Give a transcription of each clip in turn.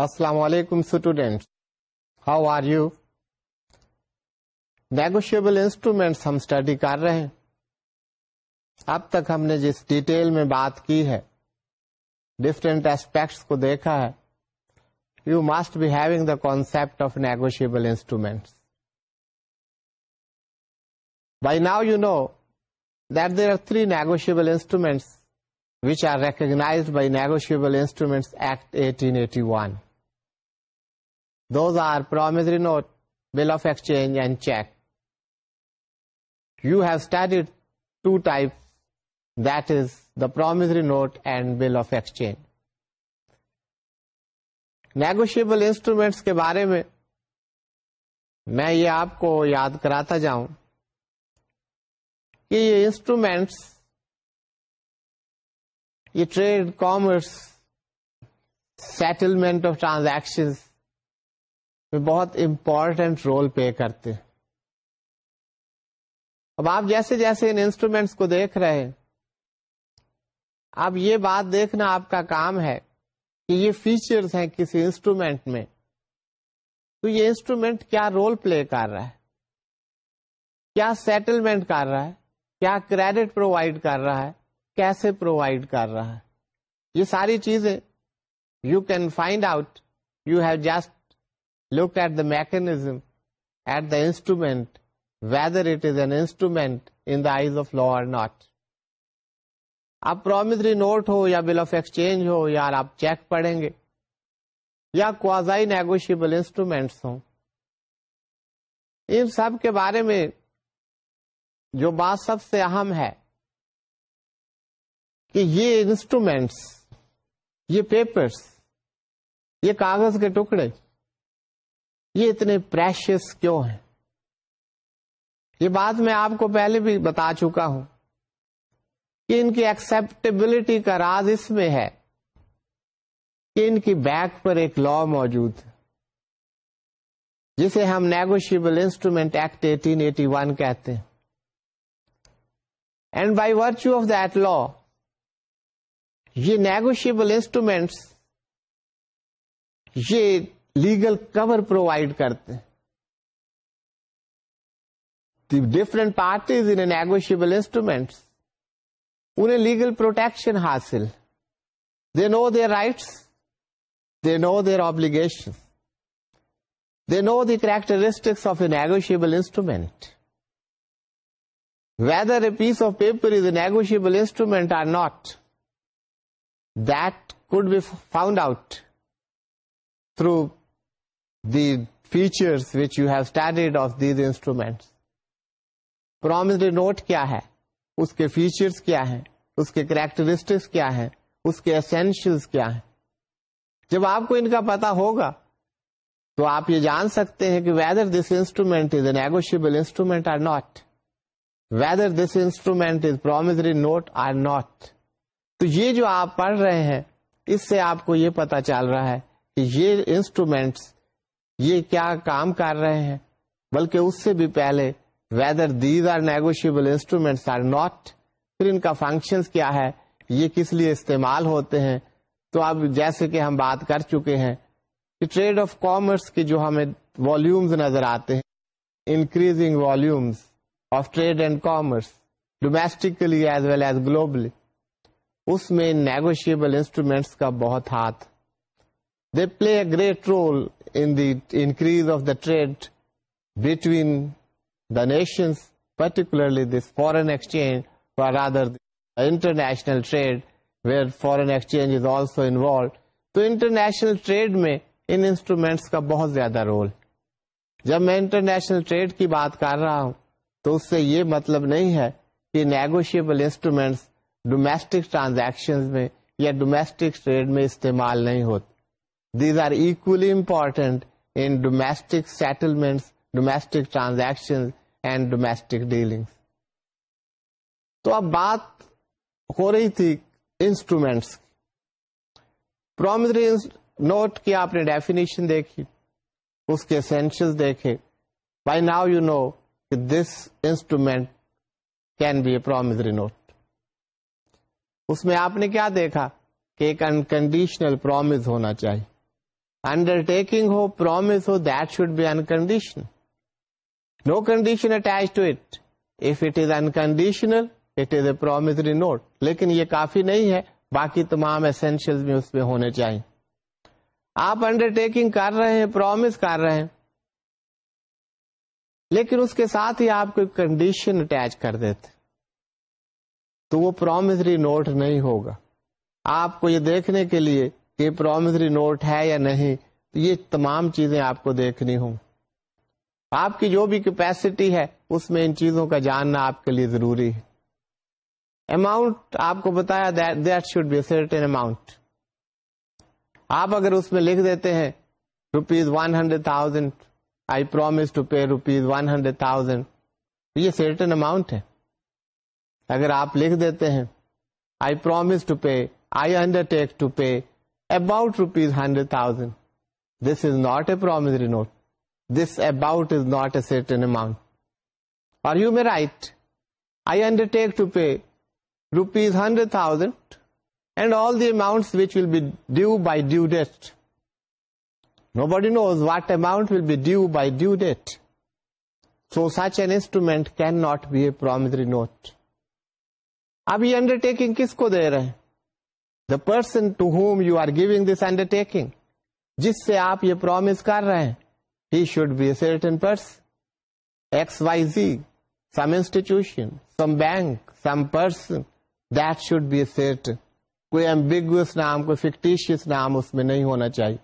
السلام علیکم student how are you negotiable instruments ہم اسٹڈی کر رہے ہیں اب تک ہم نے جس ڈیٹیل میں بات کی ہے ڈفرینٹ ایسپیکٹس کو دیکھا ہے you must be having the concept of negotiable instruments by now you know that there are three negotiable instruments which are recognized by Negotiable Instruments Act 1881. Those are promissory note, bill of exchange, and check. You have studied two types, that is the promissory note and bill of exchange. Negotiable instruments کے بارے میں میں یہ آپ کو یاد کراتا جاؤں کہ یہ انسٹرومینٹس یہ trade commerce settlement of transaction میں بہت امپورٹینٹ رول پے کرتے اب آپ جیسے جیسے ان انسٹرومینٹس کو دیکھ رہے ہیں، اب یہ بات دیکھنا آپ کا کام ہے کہ یہ فیچرز ہیں کسی انسٹرومینٹ میں۔ تو یہ انسٹرومینٹ کیا رول پلے کر رہا ہے؟ کیا سیٹلمنٹ کر رہا ہے؟ کیا کریڈٹ پرووائڈ کر رہا ہے؟ کیسے پرووائڈ کر رہا ہے؟ یہ ساری چیزیں you can find out you have just look at the mechanism at the instrument whether it is an instrument in the eyes of law or not آپ پرومسری نوٹ ہو یا بل آف ایکسچینج ہو یا آپ cheque پڑھیں گے یا کوازائی negotiable instruments ہوں۔ ان سب کے بارے میں جو بات سب سے اہم ہے کہ یہ انسٹرومینٹس یہ پیپرس یہ کاغذ کے ٹکڑے۔ یہ اتنے پریشس کیوں ہیں؟ یہ بات میں آپ کو پہلے بھی بتا چکا ہوں کہ ان کی ایکسپٹیبلٹی کا راز اس میں ہے کہ ان کی بیک پر ایک لا موجود ہے، جسے ہم negotiable instrument act eighteen eighty one کہتے ہیں۔ And by virtue of that law یہ نیگوشیبل انسٹرومینٹس یہ لیگل کور پرووائڈ کرتے different parties in negotiable instruments انہیں لیگل پروٹیکشن حاصل۔ They know their rights they know their obligation they know the characteristics of a negotiable instrument whether a piece of paper is a negotiable instrument or not that could be found out through the features which you have studied of these instruments. Promissory note کیا ہے اس کے features کیا ہیں اس کے characteristics کیا ہیں اس کے اسینشیلس کیا ہیں جب آپ کو ان کا پتا ہوگا تو آپ یہ جان سکتے ہیں کہ whether this instrument is a negotiable instrument or not whether this instrument is promissory note or not تو یہ جو آپ پڑھ رہے ہیں اس سے آپ کو یہ پتا چل رہا ہے کہ یہ انسٹرومینٹس یہ کیا کام کر رہے ہیں؟ بلکہ اس سے بھی پہلے whether these are negotiable instruments or not پھر ان کا فنکشن کیا ہے؟ یہ کس لیے استعمال ہوتے ہیں؟ تو اب جیسے کہ ہم بات کر چکے ہیں کہ ٹریڈ آف کامرس کے جو ہمیں والیومز نظر آتے ہیں increasing volumes of trade and commerce domestically as well as globally اس میں نیگوشیبل انسٹرومینٹس کا بہت ہاتھ۔ They play a great role in the increase of the trade between the nations particularly this foreign exchange for other international trade where foreign exchange is also involve تو international trade میں ان instruments کا بہت زیادہ role جب میں international trade کی بات کر رہا ہوں، تو اس سے یہ مطلب نہیں ہے کہ نیگوشیبل انسٹرومینٹس ڈومیسٹک ٹرانزیکشن میں یا ڈومیسٹک ٹریڈ میں استعمال نہیں ہوتے۔ These are equally important in domestic settlement domestic transaction and domestic dealing تو اب بات ہو رہی تھی انسٹرومینٹس پرومسری نوٹ کی آپ نے ڈیفینیشن دیکھی، اس کے اسینشل دیکھے۔ By now you know this instrument can be a promissory note اس میں آپ نے کیا دیکھا کہ ایک انکنڈیشنل پرومس ہونا چاہیے۔ انڈر ٹیکنگ ہو promise who that should be unconditional no condition attach to it if it is unconditional it is a promissory note لیکن یہ کافی نہیں ہے باقی تمام اسینشیل بھی اس میں ہونے چاہیے آپ انڈر ٹیکنگ کر رہے ہیں پرومس کر رہے ہیں لیکن اس کے ساتھ ہی آپ کو کنڈیشن اٹیچ کر دیتے تو وہ پرومسری نوٹ نہیں ہوگا آپ کو یہ دیکھنے کے لیے کہ پرومسری نوٹ ہے یا نہیں، تو یہ تمام چیزیں آپ کو دیکھنی ہوں۔ آپ کی جو بھی کیپیسٹی ہے، اس میں ان چیزوں کا جاننا آپ کے لیے ضروری ہے۔ اماؤنٹ آپ کو بتایا that should be certain amount آپ اگر اس میں لکھ دیتے ہیں rupees one hundred thousand I promise to pay rupees one hundred thousand یہ سرٹن اماؤنٹ ہے۔ اگر آپ لکھ دیتے ہیں I promise to pay I undertake to pay about rupees hundred thousand this is not a promissory note this about is not a certain amount اور you may write I undertake to pay rupees hundred thousand and all the amount which will be due by due date nobody knows what amount will be due by due date so such an instrument can not be a promissory note اب یہ undertaking کس کو دے رہے ہیں the person to whom you are giving this undertaking جس سے آپ یہ پرومس کر رہے ہیں he should be a certain person X Y Z some institution some bank some person that should be a certain کوئی ایمبیگوس نام، کوئی فکٹیشیس نام اس میں نہیں ہونا چاہیے.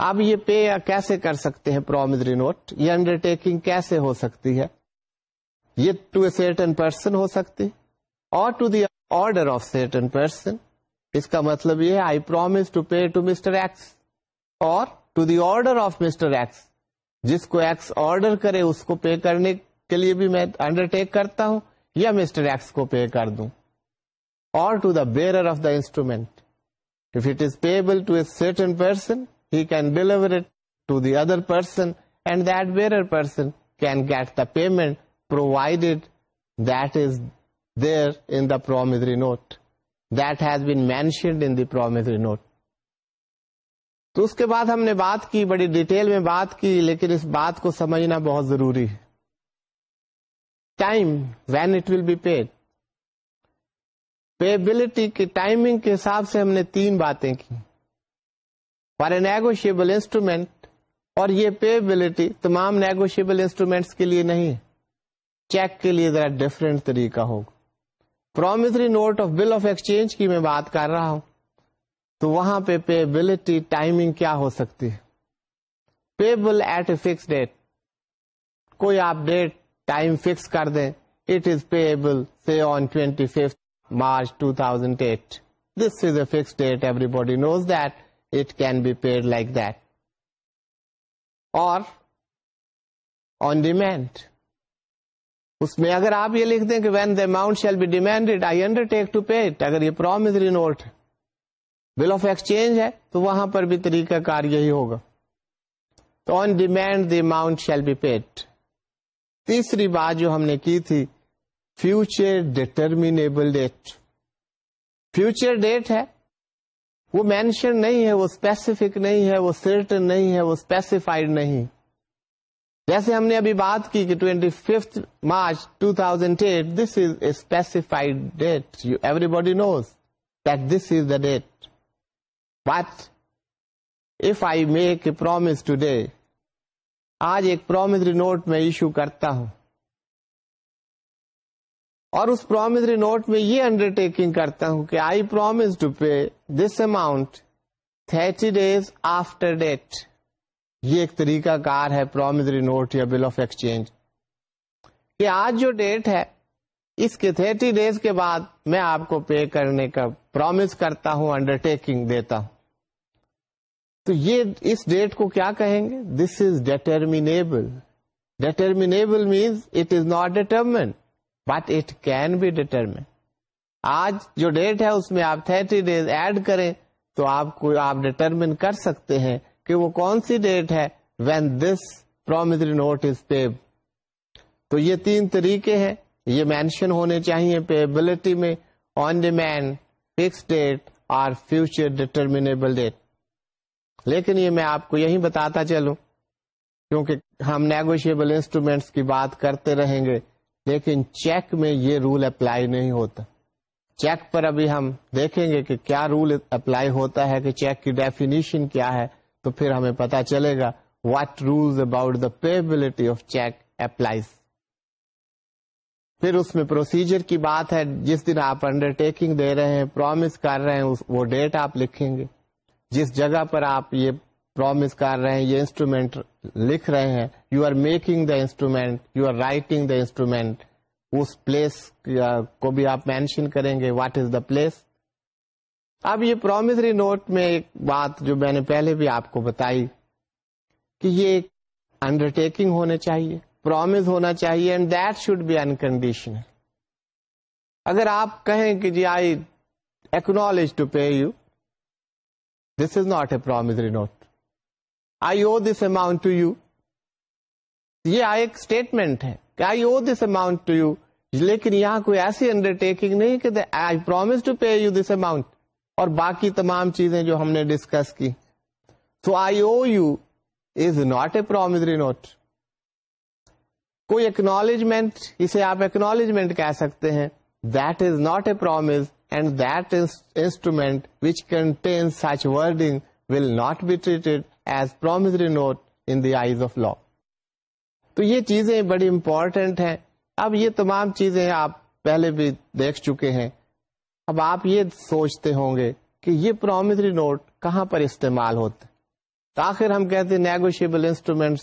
اب یہ پے کیسے کر سکتے ہیں پرومزری نوٹ یہ انڈر ٹیکنگ کیسے ہو سکتی ہے؟ یہ ٹو اے سرٹن پرسن ہو سکتی اور to the order of certain person اس کا مطلب یہ I promise to pay to mister X اور to the order of mister X جس کو ایکس آرڈر کرے اس کو پے کرنے کے لیے بھی میں انڈر ٹیک کرتا ہوں یا مسٹر ایکس کو پے کر دوں اور to the bearer of the instrument if it is payable to a certain person he can deliver it to the other person and that bearer person can get the payment provided that is there in the promissory note that has been mentioned in the promissory note تو اس کے بعد ہم نے بات کی، بڑی detail میں بات کی، لیکن اس بات کو سمجھنا بہت ضروری ہے۔ Time when it will be paid payability کی ٹائمنگ کے حساب سے ہم نے تین باتیں کی۔ فار اے نیگوشیبل انسٹرومینٹ اور یہ پیبلٹی تمام نیگوشیبل انسٹرومینٹس کے لیے نہیں چیک کے لیے ذرا ڈفرینٹ طریقہ ہوگا۔ Promissory note of bill of exchange کی میں بات کر رہا ہوں۔ تو وہاں پہ پیبلٹی ٹائمنگ کیا ہو سکتی ہے؟ Payable at a fix date کوئی آپ ڈیٹ ٹائم فکس کر دیں۔ It is payable see on twenty fifth March two thousand eight this is a fix date everybody knows that it can be paid like that اور on demand اس میں اگر آپ یہ لکھ دیں کہ when the amount shall be demanded I undertake to pay اگر یہ promissory note bill of exchange ہے، تو وہاں پر بھی طریقہ کار یہی ہوگا. تو on demand the amount shall be paid تیسری بات جو ہم نے کی تھی future determinable date future date ہے، وہ مینشن نہیں ہے، وہ اسپیسیفک نہیں ہے، وہ سرٹن نہیں ہے، وہ اسپیسیفائڈ نہیں. جیسے ہم نے ابھی بات کی کہ twenty fifth March two thousand eight this is a specified date you everybody knows that this is the date but if I make a promise today آج ایک پرومسری نوٹ میں ایشو کرتا ہوں. اور اس پرومسری نوٹ میں یہ under taking کرتا ہوں کہ I promise to pay this amount thirty days after date یہ ایک طریقہ کار ہے پرومزری نوٹ یا بل آف ایکسچینج کہ آج جو ڈیٹ ہے، اس کے تھرٹی ڈیز کے بعد میں آپ کو پے کرنے کا پرومس کرتا ہوں انڈر ٹیکنگ دیتا ہوں۔ تو یہ اس ڈیٹ کو کیا کہیں گے؟ This is determinable determinable means it is not determined but it can be determined آج جو ڈیٹ ہے، اس میں آپ تھرٹی ڈیز ایڈ کریں تو آپ کو آپ ڈیٹرمن کر سکتے ہیں کہ وہ کون سی ڈیٹ ہے when this promissory note is pay تو یہ تین طریقے ہیں. یہ مینشن ہونے چاہیے پیبلٹی میں. آن ڈیمینڈ فکس ڈیٹ اور فیوچر ڈیٹرمیبل ڈیٹ لیکن یہ میں آپ کو یہی بتاتا چلوں. کیونکہ ہم نیگوشیبل انسٹرومینٹس کی بات کرتے رہیں گے، لیکن چیک میں یہ رول اپلائی نہیں ہوتا. چیک پر ابھی ہم دیکھیں گے کہ کیا رول اپلائی ہوتا ہے، کہ چیک کی ڈیفینیشن کیا ہے. تو پھر ہمیں پتا چلے گا what rules about the payability of cheque applies پھر اس میں پروسیجر کی بات ہے، جس دن آپ انڈر ٹیکنگ دے رہے ہیں پرومس کر رہے ہیں وہ ڈیٹ آپ لکھیں گے۔ جس جگہ پر آپ یہ پرومس کر رہے ہیں، یہ انسٹرومینٹ لکھ رہے ہیں you are making the instrument you are writing the instrument us place کو بھی آپ مینشن کریں گے واٹ از دا پلیس اب یہ پرومسری نوٹ میں ایک بات جو میں نے پہلے بھی آپ کو بتائی کہ یہ انڈر ٹیکنگ ہونے چاہیے پرومس ہونا چاہیے and that should be unconditional اگر آپ کہیں کہ جی I acknowledge to pay you this is not a promissory note I owe this amount to you یہ ایک اسٹیٹمنٹ ہے کہ I owe this amount to you لیکن یہاں کوئی ایسی انڈر ٹیکنگ نہیں کہ I promise to pay you this amount اور باقی تمام چیزیں جو ہم نے ڈسکس کی۔ تو I owe you is not a promissory note کوئی اکنالجمنٹ اسے آپ اکنالجمنٹ کہہ سکتے ہیں۔ That is not a promise and that instrument which contain such wording will not be treated as promissory note in the eyes of law تو یہ چیزیں بڑی امپورٹینٹ ہیں۔ اب یہ تمام چیزیں آپ پہلے بھی دیکھ چکے ہیں۔ اب آپ یہ سوچتے ہوں گے کہ یہ پرومسری نوٹ کہاں پر استعمال ہوتے آخر ہم کہتے ہیں نیگوشیبل انسٹرومینٹس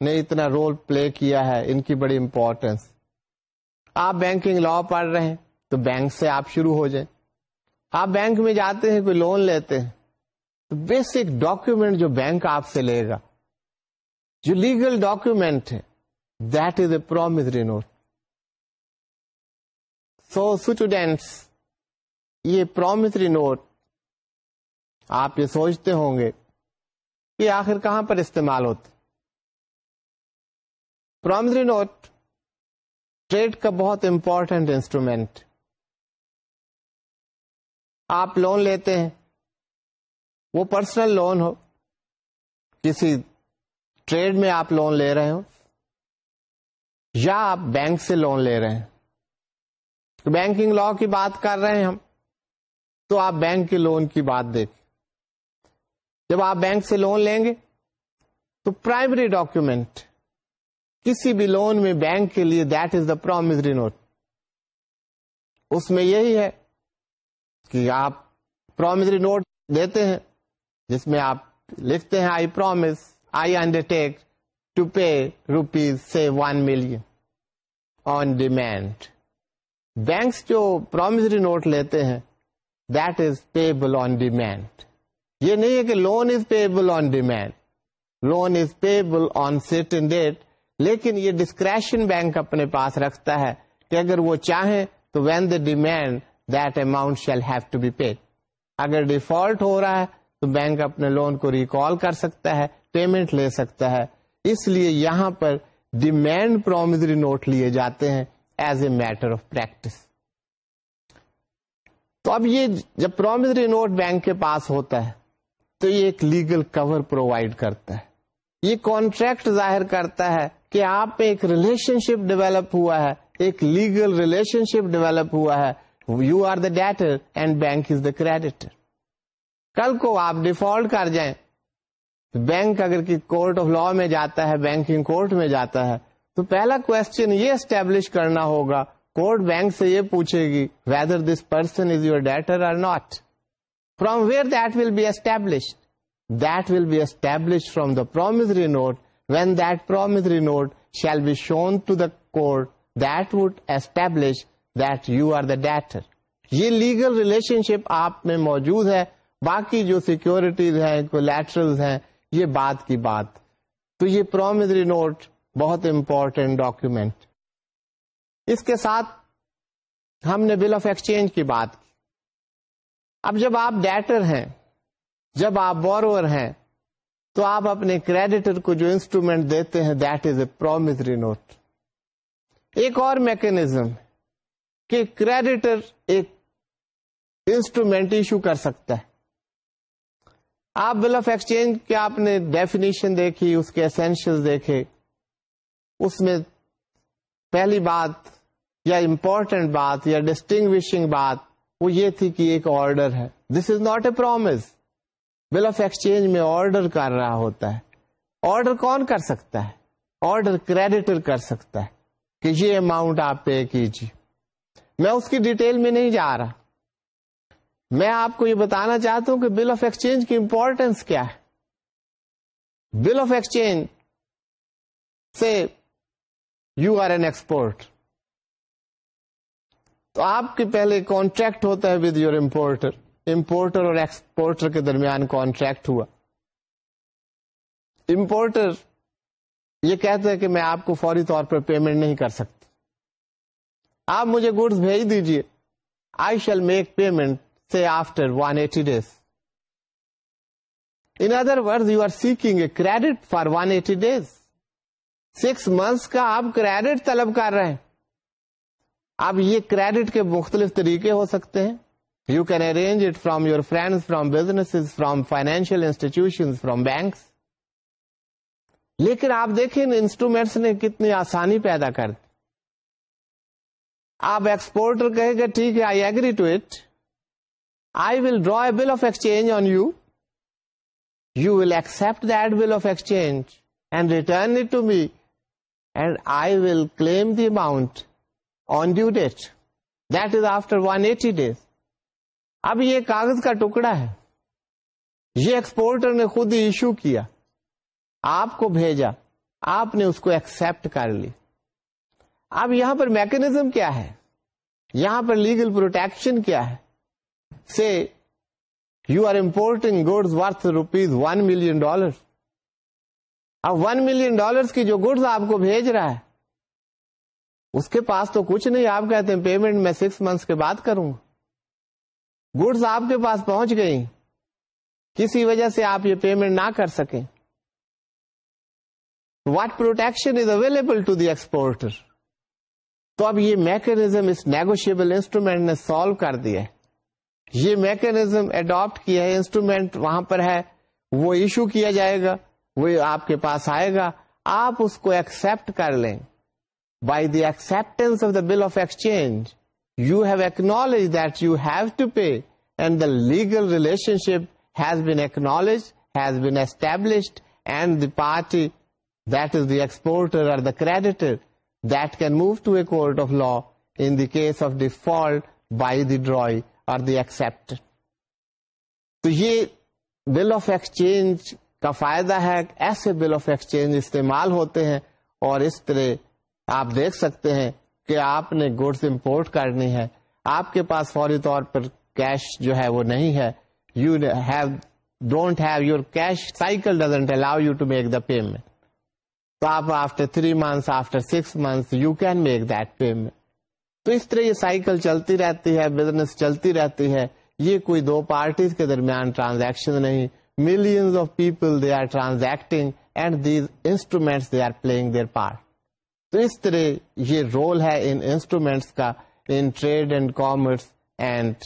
نے اتنا رول پلے کیا ہے، ان کی بڑی امپورٹینس آپ بینکنگ لا پڑھ رہے ہیں، تو بینک سے آپ شروع ہو جائیں۔ آپ بینک میں جاتے ہیں، کوئی لون لیتے ہیں، تو بیسک ڈاکومینٹ جو بینک آپ سے لے گا، جو لیگل ڈاکومینٹ ہے that is a promissory note so students یہ پرومسری نوٹ آپ یہ سوچتے ہوں گے کہ آخر کہاں پر استعمال ہوتے پرومسری نوٹ ٹریڈ کا بہت امپورٹنٹ انسٹرومینٹ آپ لون لیتے ہیں، وہ پرسنل لون ہو، کسی ٹریڈ میں آپ لون لے رہے ہو، یا آپ بینک سے لون لے رہے ہیں۔ بینکنگ لا کی بات کر رہے ہیں ہم۔ تو آپ بینک کے لون کی بات دیکھ جب آپ بینک سے لون لیں گے تو پرائمری ڈاکومینٹ کسی بھی لون میں بینک کے لیے that is the promissory note اس میں یہی ہے کہ آپ پرومسری نوٹ دیتے ہیں، جس میں آپ لکھتے ہیں I promise I undertake to pay rupees سے one million on demand banks جو پرومسری نوٹ لیتے ہیں that is payable on demand یہ نہیں ہے کہ loan is payable on demand loan is payable on certain date لیکن یہ ڈسکریشن بینک اپنے پاس رکھتا ہے کہ اگر وہ چاہیں تو when the demand that amount shall have to be paid اگر ڈیفالٹ ہو رہا ہے تو بینک اپنے لون کو ریکال کر سکتا ہے پیمنٹ لے سکتا ہے. اس لیے یہاں پر ڈیمینڈ پرومزری نوٹ لیے جاتے ہیں as a matter of practice تو اب یہ جب پرومزری نوٹ بینک کے پاس ہوتا ہے، تو یہ ایک لیگل کور پرووائڈ کرتا ہے۔ یہ کانٹریکٹ ظاہر کرتا ہے کہ آپ میں ایک ریلیشن شپ ڈیولپ ہوا ہے، ایک لیگل ریلیشن شپ ڈیولپ ہوا ہے۔ You are the debtor and bank is the creditor کل کو آپ ڈیفالٹ کر جائیں۔ بینک اگر کورٹ آف لا میں جاتا ہے بینکنگ کورٹ میں جاتا ہے، تو پہلا کوشچن یہ اسٹیبلش کرنا ہوگا کورٹ بینک سے یہ پوچھے گی whether this person is your debtor or not from where that will be establish that will be establish from the promissory note when that promissory note shall be shown to the court that would establish that you are the debtor یہ legal relationship آپ میں موجود ہے. باقی جو securities ہیں collateral ہیں، یہ بات کی بات. تو یہ پرومزری نوٹ بہت امپورٹینٹ ڈاکومینٹ اس کے ساتھ ہم نے بل آف ایکسچینج کی بات کی۔ اب جب آپ ڈیٹر ہیں، جب آپ بورور ہیں، تو آپ اپنے کریڈیٹر کو جو انسٹرومینٹ دیتے ہیں that is a promissory note ایک اور میکنیزم کہ کریڈیٹر ایک انسٹرومینٹ ایشو کر سکتا ہے۔ آپ بل آف ایکسچینج کے آپ نے ڈیفینیشن دیکھی، اس کے اسینشل دیکھے، اس میں پہلی بات یا امپورٹنٹ بات یا ڈسٹنگوشنگ بات وہ یہ تھی کہ ایک آرڈر ہے۔ This is not a promise bill of exchange میں آرڈر کر رہا ہوتا ہے۔ آرڈر کون کر سکتا ہے؟ آرڈر کریڈیٹر کر سکتا ہے کہ یہ اماؤنٹ آپ پے کیجیے۔ میں اس کی ڈیٹیل میں نہیں جا رہا۔ میں آپ کو یہ بتانا چاہتا ہوں کہ بل آف ایکسچینج کی امپورٹینس کیا ہے۔ بل آف ایکسچینج سے یو آر این ایکسپورٹ تو آپ کے پہلے کانٹریکٹ ہوتا ہے ود یور امپورٹر امپورٹر اور ایکسپورٹر کے درمیان کانٹریکٹ ہوا. امپورٹر یہ کہتا ہے کہ میں آپ کو فوری طور پر پیمنٹ نہیں کر سکتی. آپ مجھے گڈس بھیج دیجیے I shall make payment say after 180 days. In other words, you are seeking a credit for 180 days. Six months کا آپ کریڈٹ طلب کر رہے ہیں۔ اب یہ کریڈٹ کے مختلف طریقے ہو سکتے ہیں۔ You can arrange it from your friend from business from financial institution from banks لیکن آپ دیکھیں انسٹرومینٹس نے کتنی آسانی پیدا کر دی۔ آپ ایکسپورٹر کہیں گے، ٹھیک ہے I agree to it I will draw a bill of exchange on you. You will accept that bill of exchange and return it to me, and I will claim the amount on due date. That is after 180 days. اب یہ کاغذ کا ٹکڑا ہے۔ یہ exporter نے خود ہی issue کیا۔ آپ کو بھیجا۔ آپ نے اس کو ایکسپٹ کر لی۔ اب یہاں پر میکنیزم کیا ہے؟ یہاں پر لیگل پروٹیکشن کیا ہے؟ You are importing goods worth rupees one million dollar اب ون ملین ڈالر کی جو گڈس آپ کو بھیج رہا ہے، اس کے پاس تو کچھ نہیں، آپ کہتے ہیں پیمنٹ میں سکس منتھس کے بعد کروں گا۔ گڈس آپ کے پاس پہنچ گئی کسی وجہ سے آپ یہ پیمنٹ نہ کر سکیں۔ What protection is available to the exporter تو اب یہ میکنیزم اس نیگوشیبل انسٹرومینٹ نے سالو کر دیا ہے۔ یہ میکنیزم اڈاپٹ کیا ہے انسٹرومینٹ وہاں پر ہے، وہ ایشو کیا جائے گا۔ وہ آپ کے پاس آئے گا، آپ اس کو ایکسپٹ کر لیں۔ By the acceptance of the bill of exchange you have acknowledge that you have to pay and the legal relationship has been acknowledge has been established and the party that is the exporter اور the creditor that can move to a court of law in the case of default by the drawee the accept تو یہ bill of exchange کا فائدہ ہے ایسے بل of exchange استعمال ہوتے ہیں اور اس طرح آپ دیکھ سکتے ہیں کہ آپ نے گڈس امپورٹ کرنی ہے۔ آپ کے پاس فوری طور پر کیش جو ہے وہ نہیں ہے۔ You have don't have your cash cycle doesn't allow you to make the payment تو آپ after three months after six months you can make that payment تو اس طرح یہ سائیکل چلتی رہتی ہے بزنس چلتی رہتی ہے۔ یہ کوئی دو پارٹیز کے درمیان ٹرانزیکشن نہیں۔ Millions of people they are transacting and these instruments they are playing their part تو اس طرح یہ رول ہے ان انسٹرومینٹس کا in trade and commerce and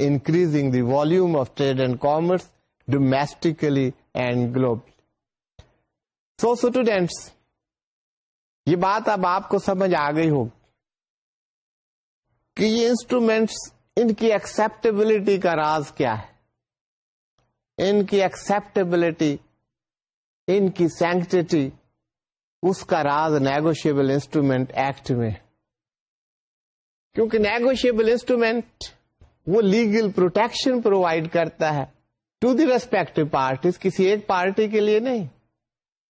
increasing the volume of trade and commerce domestically and globally so students یہ بات اب آپ کو سمجھ آ گئی ہوگی کہ یہ انسٹرومینٹس ان کی ایکسپٹیبلٹی کا راز کیا ہے۔ ان کی ایکسپٹیبلٹی ان کی سینکٹی اس کا راز نیگوشیبل انسٹرومینٹ ایکٹ میں کیونکہ نیگوشیبل انسٹرومینٹ وہ لیگل پروٹیکشن پرووائڈ کرتا ہے ٹو دی ریسپیکٹو پارٹیز کسی ایک پارٹی کے لیے نہیں۔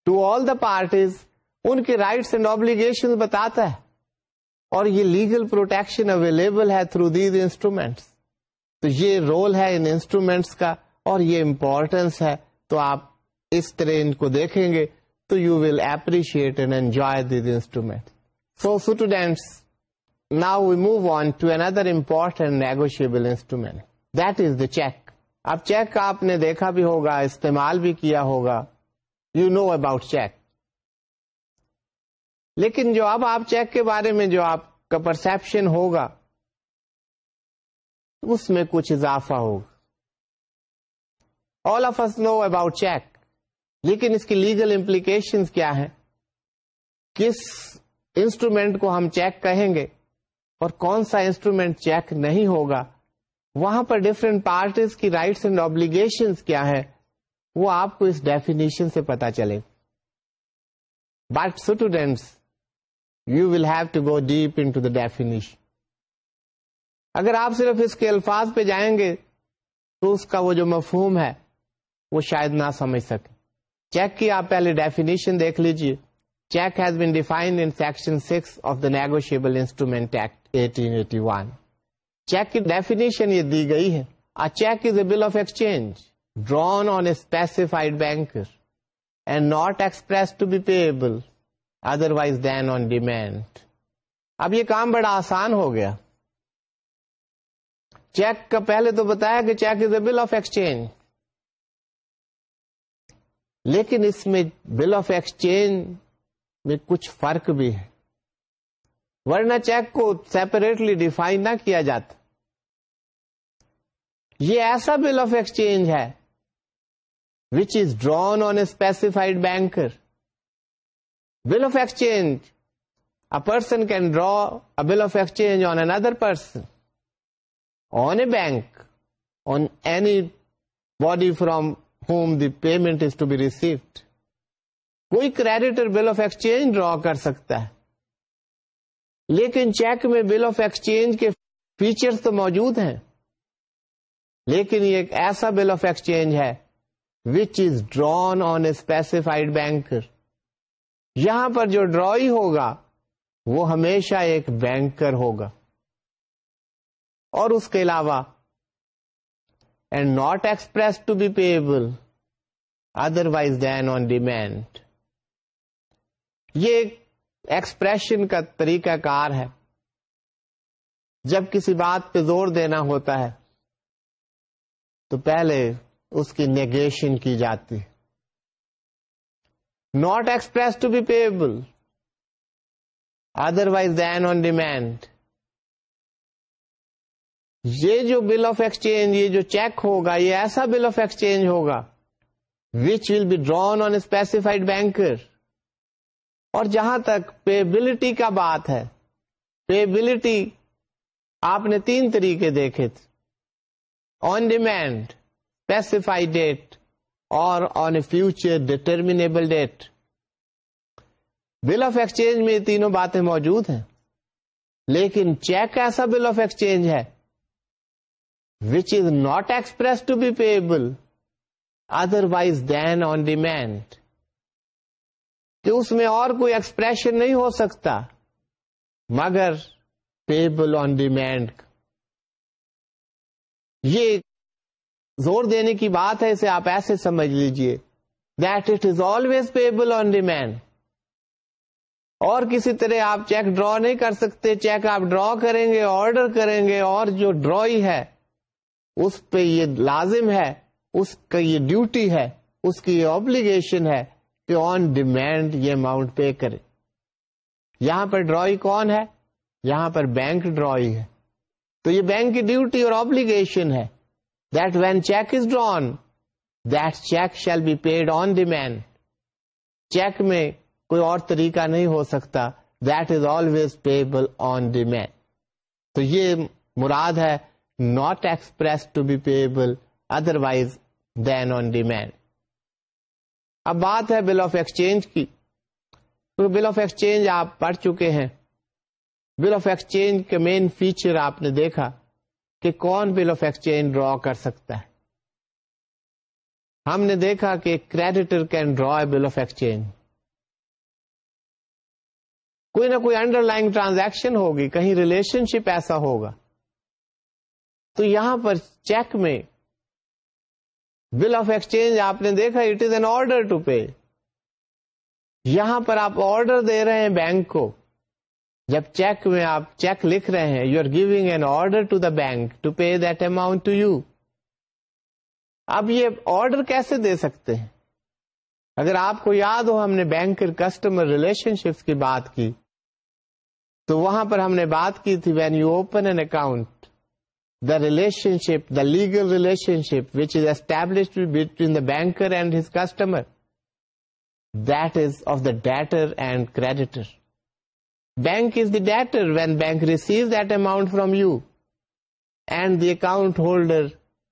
ٹو آل دا پارٹیز ان کے رائٹس اینڈ آبلیگیشن بتاتا ہے۔ اور یہ لیگل پروٹیکشن اویلیبل ہے تھرو دیز انسٹرومینٹس تو یہ رول ہے ان انسٹرومینٹس کا۔ اور یہ امپورٹینس ہے تو آپ اس طرح ان کو دیکھیں گے تو you will appreciate and enjoy these instrument so students now we move on to another important negotiable instrument that is the cheque اب چیک آپ نے دیکھا بھی ہوگا، استعمال بھی کیا ہوگا۔ یو نو اباؤٹ چیک لیکن جو اب آپ چیک کے بارے میں جو آپ کا پرسپشن ہوگا، اس میں کچھ اضافہ ہوگا۔ All of us know about cheque لیکن اس کی لیگل امپلیکیشن کیا ہے کس انسٹرومینٹ کو ہم چیک کہیں گے اور کون سا انسٹرومینٹ چیک نہیں ہوگا وہاں پر ڈفرینٹ پارٹیز کی رائٹس اینڈ آبلیگیشن کیا ہے وہ آپ کو اس ڈیفینیشن سے پتا چلے but students you will have to go deep into the definition اگر آپ صرف اس کے الفاظ پہ جائیں گے تو اس کا وہ جو مفہوم ہے وہ شاید نہ سمجھ سکے۔ چیک کی آپ پہلے ڈیفینیشن دیکھ لیجیے۔ Cheque has been defined in section six of the negotiable instrument act eighteen eighty one cheque کی ڈیفینیشن یہ دی گئی ہے۔ Cheque is a bill of exchange drawn on a specified banker and not express to be payable otherwise than on demand اب یہ کام بڑا آسان ہو گیا۔ چیک کا پہلے تو بتایا کہ cheque is a bill of exchange لیکن اس میں بل آف ایکسچینج میں کچھ فرق بھی ہے۔ ورنہ چیک کو سیپریٹلی ڈیفائن نہ کیا جاتا۔ یہ ایسا بل آف ایکسچینج ہے which is drawn on a specified banker bill of exchange a person can draw a bill of exchange on another person on a bank on anybody from whom the payment is to be received کوئی creditor bill of exchange draw کر سکتا ہے۔ لیکن cheque میں bill of exchange کے features تو موجود ہیں۔ لیکن یہ ایک ایسا بل آف ایکسچینج ہے which is drawn on a specified banker یہاں پر جو ڈرائی ہوگا، وہ ہمیشہ ایک بینکر ہوگا۔ اور اس کے علاوہ and not express to be payable otherwise than on demand یہ ایکسپریشن کا طریقہ کار ہے۔ جب کسی بات پہ زور دینا ہوتا ہے، تو پہلے اس کی نیگیشن کی جاتی۔ Not express to be payable otherwise than on demand یہ جو بل آف ایکسچینج یہ جو چیک ہوگا، یہ ایسا بل آف ایکسچینج ہوگا which will be drawn on specified banker اور جہاں تک پیبلٹی کا بات ہے پیبلٹی آپ نے تین طریقے دیکھے تھے. آن ڈیمینڈ اسپیسیفائڈ ڈیٹ اور on a future determinable date bill of exchange میں یہ تینوں باتیں موجود ہیں. لیکن چیک ایسا بل آف ایکسچینج ہے which is not express to be payable otherwise than on demand کہ اس میں اور کوئی ایکسپریشن نہیں ہو سکتا، مگر پیبل آن ڈیمینڈ یہ زور دینے کی بات ہے، اسے آپ ایسے سمجھ لیجیے that it is always payable on demand اور کسی طرح آپ چیک ڈرا نہیں کر سکتے چیک آپ ڈرا کریں گے آرڈر کریں گے، اور جو ڈرائی ہے اس پہ یہ لازم ہے، اس کا یہ ڈیوٹی ہے، اس کی یہ آبلیگیشن ہے کہ آن ڈیمینڈ یہ اماؤنٹ پے کرے۔ یہاں پر ڈرائی کون ہے؟ یہاں پر بینک ڈرائی ہے۔ تو یہ بینک کی ڈیوٹی اور آبلیگیشن ہے۔ That when cheque is drawn that cheque shall be paid on demand cheque میں کوئی اور طریقہ نہیں ہو سکتا۔ That is always payable on demand تو یہ مراد ہے not express to be payable otherwise than on demand اب بات ہے بل آف ایکسچینج کی۔ بل آف ایکسچینج آپ پڑھ چکے ہیں۔ بل آف ایکسچینج کے مین فیچر آپ نے دیکھا کہ کون بل آف ایکسچینج ڈرا کر سکتا ہے۔ ہم نے دیکھا کہ creditor can draw bill of exchange کوئی نہ کوئی انڈر لائن ٹرانزیکشن ہوگی، کہیں ریلیشن شپ ایسا ہوگا۔ تو یہاں پر چیک میں بل آف ایکسچینج آپ نے دیکھا it is an order to pay یہاں پر آپ آرڈر دے رہے ہیں بینک کو. جب چیک میں آپ چیک لکھ رہے ہیں you are giving an order to the bank to pay that amount to you اب یہ آرڈر کیسے دے سکتے ہیں؟ اگر آپ کو یاد ہو ہم نے بینک کسٹمر ریلیشن شپ کی بات کی، تو وہاں پر ہم نے بات کی تھی when you open an account the relationship, the legal relationship which is established between the banker and his customer, that is of the debtor and creditor. Bank is the debtor when bank receives that amount from you, and the account holder,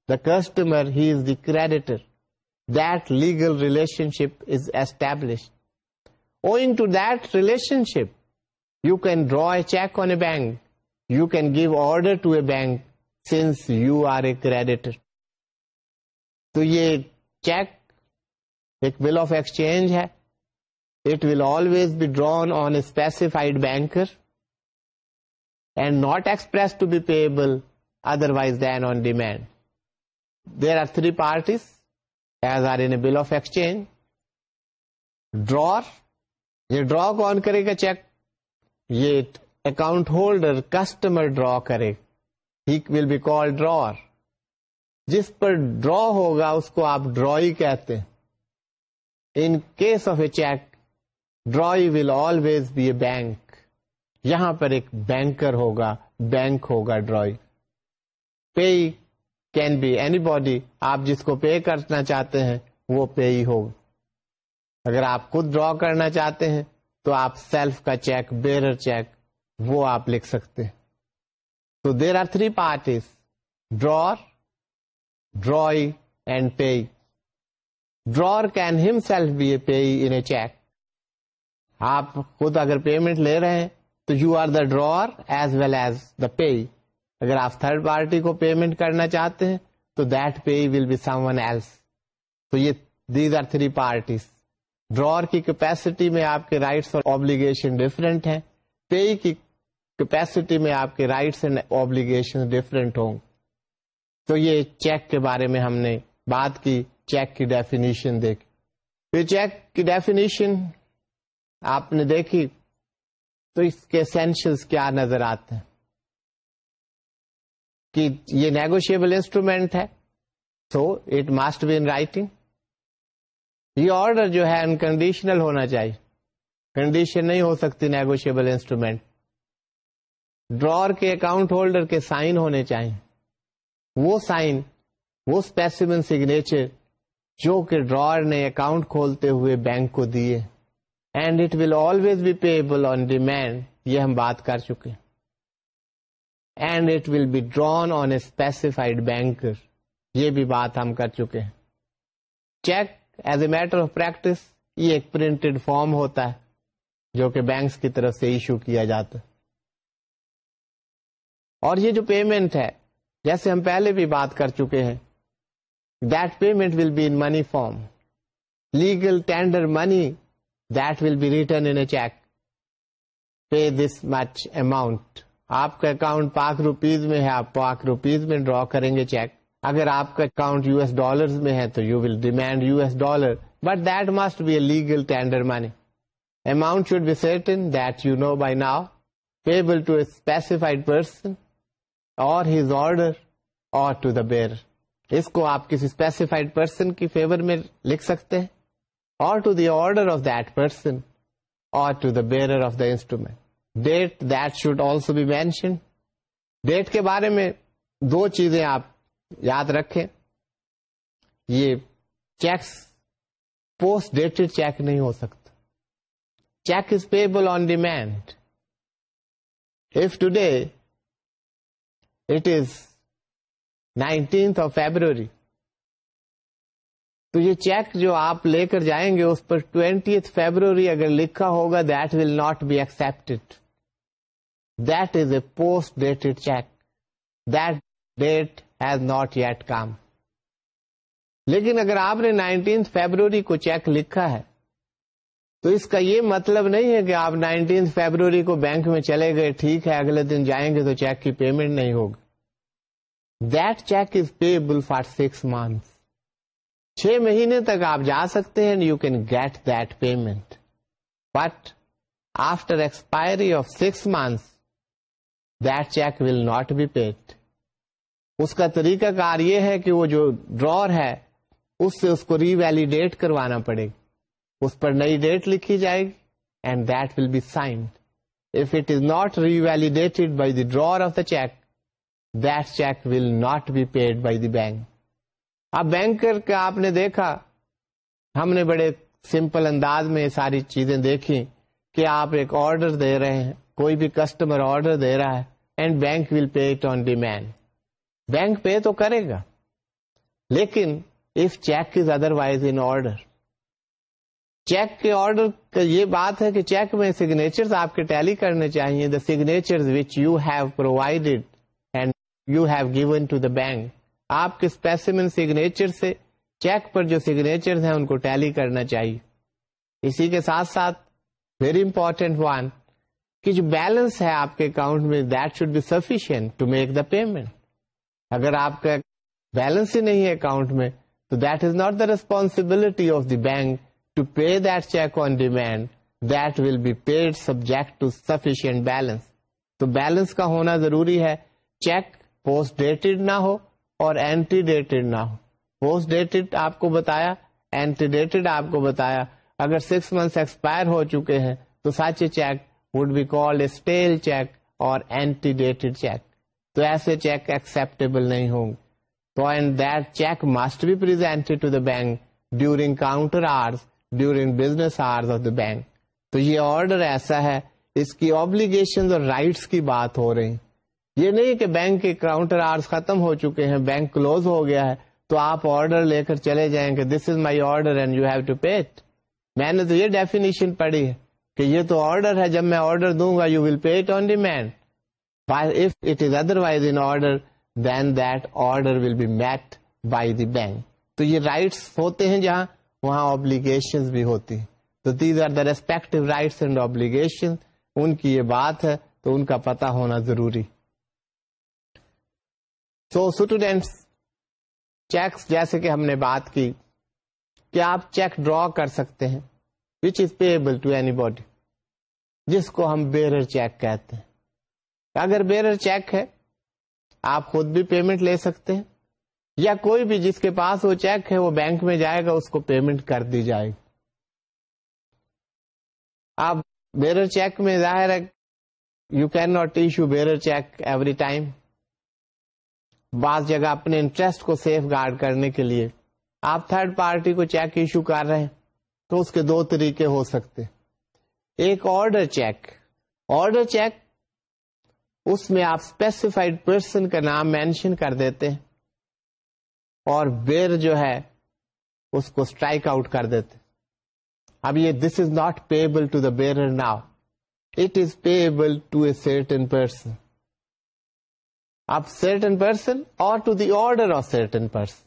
the customer, he is the creditor. That legal relationship is established. Owing to that relationship, you can draw a check on a bank, you can give order to a bank since you are a creditor. تو یہ cheque ایک bill of exchange ہے. It will always be drawn on a specified banker and not express to be payable otherwise than on demand there are three parties as are in bill of exchange drawer یہ draw کون کرے گا cheque یہ account holder customer draw کرے گا. ہی will be call drawer جس پر ڈرا ہوگا، اس کو آپ ڈرائی کہتے ہیں. In case of a cheque drawee will always be a bank یہاں پر ایک بینکر ہوگا بینک ہوگا drawee payee can be anybody آپ جس کو پے کرنا چاہتے ہیں، وہ پے ہی ہوگا. اگر آپ خود ڈرا کرنا چاہتے ہیں، تو آپ سیلف کا چیک بیرر چیک وہ آپ لکھ سکتے ہیں. تو دیر are three parties drawer drawee and payee drawer can himself be a payee in a cheque آپ خود اگر پیمنٹ لے رہے ہیں، تو you are the drawer as well as the payee اگر آپ تھرڈ پارٹی کو پیمنٹ کرنا چاہتے ہیں، تو that payee will be someone else تو یہ these are three parties drawer کی کیپیسٹی میں آپ کے رائٹس اور آبلیگیشن ڈفرینٹ ہیں. پے کی کیپیسٹی میں آپ کے رائٹس اینڈ آبلیگیشن ڈفرینٹ ہوں۔ تو یہ چیک کے بارے میں ہم نے بات کی، چیک کی ڈیفینیشن دیکھی۔ پھر چیک کی ڈیفینیشن آپ نے دیکھی، تو اس کے اسینشلس کیا نظر آتے ہیں؟ کہ یہ نیگوشیبل انسٹرومینٹ ہے so it must be in writing یہ آرڈر جو ہے انکنڈیشنل ہونا چاہیے۔ کنڈیشن نہیں ہو سکتی نیگوشیبل انسٹرومینٹ ڈرور کے اکاؤنٹ ہولڈر کے سائن ہونے چاہیے وہ سائن، وہ اسپیسیمن سگنیچر جو کہ ڈرور نے اکاؤنٹ کھولتے ہوئے بینک کو دیے۔ And it will always be payable on demand یہ ہم بات کر چکے and it will be drawn on a specified banker یہ بھی بات ہم کر چکے ہیں۔ Cheque as a matter of practice یہ ایک پرنٹڈ فارم ہوتا ہے جو کہ بینکس کی طرف سے ایشو کیا جاتا ہے۔ اور یہ جو پیمنٹ ہے، جیسے ہم پہلے بھی بات کر چکے ہیں that payment will be in money form legal tender money that will be written in cheque pay this much amount آپ کا اکاؤنٹ پاک روپیز میں ہے آپ پاک روپیز میں ڈرا کریں گے چیک اگر آپ کا اکاؤنٹ یو ایس ڈالر میں ہے تو you will demand U S dollar but that must be a legal tender money amount should be certain that you know by now payable to a specified person or his order or to the bearer اس کو آپ کسی specified person کی favour میں لکھ سکتے ہیں. Or to the order of that person or to the bearer of the instrument date that should also be mention date کے بارے میں دو چیزیں آپ یاد رکھیں. یہ چیکس پوسٹ ڈیٹڈ چیک نہیں ہو سکتا. Cheque is payable on demand if today it is nineteenth of February تو یہ چیک جو آپ لے کر جائیں گے اس پر ٹوینٹی فیبروری اگر لکھا ہوگا that will not be accept that is a post dated cheque that date has not yet come لیکن اگر آپ نے نائنٹینتھ فیبروری کو چیک لکھا ہے تو اس کا یہ مطلب نہیں ہے کہ آپ نائنٹینتھ فیبروری کو بینک میں چلے گئے، ٹھیک ہے، اگلے دن جائیں گے تو چیک کی پیمنٹ نہیں ہوگی۔ That cheque is payable for six month چھ مہینے تک آپ جا سکتے ہیں you can get that payment but after expiry of six month that cheque will not be paid اس کا طریقہ کار یہ ہے کہ وہ جو ڈرور ہے، اس سے اس کو ری ویلیڈیٹ کروانا پڑے گا۔ اس پر نئی ڈیٹ لکھی جائے گی and that will be signed if it is not revalidated by the drawer of the cheque that check will not be paid by the bank. اب بینکر کا آپ نے دیکھا، ہم نے بڑے سمپل انداز میں ساری چیزیں دیکھی کہ آپ ایک آرڈر دے رہے ہیں، کوئی بھی کسٹمر آرڈر دے رہا ہے and bank will pay it on demand bank pay تو کرے گا، لیکن if cheque is otherwise in order cheque کے آرڈر یہ بات ہے کہ چیک میں سگنیچر آپ کے ٹیلی کرنے چاہیے the signature which you have provided and you have given to the bank آپ کے اسپیسیمن سگنیچر سے چیک پر جو سگنیچر ہیں ان کو ٹیلی کرنا چاہیے۔ اسی کے ساتھ ساتھ ویری امپورٹینٹ ون کہ جو بیلنس ہے آپ کے اکاؤنٹ میں that should be sufficient to make the payment اگر آپ کا بیلنس ہی نہیں ہے اکاؤنٹ میں، تو that is not the responsibility of the bank to pay that cheque on demand that will be paid subject to sufficient balance تو balance کا ہونا ضروری ہے. چیک پوسٹ ڈیٹڈ نہ ہو اور اینٹی ڈیٹڈ نہ ہو. پوسٹ ڈیٹڈ آپ کو بتایا اینٹی ڈیٹڈ آپ کو بتایا. اگر سکس منتھ ایکسپائر ہو چکے ہیں تو such cheque would be call stale cheque or ante dated cheque تو ایسے چیک ایکسپٹیبل نہیں ہوں. گے تو and that cheque must be presented to the bank during counter hours during business hours of the bank تو یہ order ایسا ہے، اس کی آبلیگیشن اور رائٹس کی بات ہو رہی یہ نہیں کہ بینک کے کاؤنٹر آرس ختم ہو چکے ہیں بینک کلوز ہو گیا ہے۔ تو آپ آرڈر لے کر چلے جائیں کہ this is my order and you have to pay it میں نے تو یہ ڈیفینیشن پڑھی ہے کہ یہ تو آرڈر ہے، جب میں آرڈر دوں گا you will pay it on demand if it is otherwise in order then that order will be met by the bank تو یہ رائٹس ہوتے ہیں جہاں وہاں آبلیگیشن بھی ہوتی ہیں۔ تو these are the respective rights and obligation ان کی یہ بات ہے، تو ان کا پتا ہونا ضروری۔ سو اسٹوڈینٹس چیکس جیسے کہ ہم نے بات کی، کہ آپ چیک ڈرا کر سکتے ہیں which is payable to anybody جس کو ہم بیرر چیک کہتے ہیں۔ اگر بیرر چیک ہے، آپ خود بھی پیمنٹ لے سکتے ہیں۔ یا کوئی بھی جس کے پاس وہ چیک ہے، وہ بینک میں جائے گا، اس کو پیمنٹ کر دی جائے گی۔ آپ بیرر چیک میں ظاہر ہے you can not issue bearer cheque every time بعض جگہ اپنے انٹرسٹ کو سیف گارڈ کرنے کے لیے۔ آپ تھرڈ پارٹی کو چیک ایشو کر رہے ہیں، تو اس کے دو طریقے ہو سکتے۔ ایک آرڈر چیک آرڈر چیک اس میں آپ اسپیسیفائڈ پرسن کا نام مینشن کر دیتے ہیں۔ اور بیر جو ہے اس کو اسٹرائک آؤٹ کر دیتے۔ اب یہ this is not payable to the bearer now it is payable to a certain person اب certain person or to the order of certain person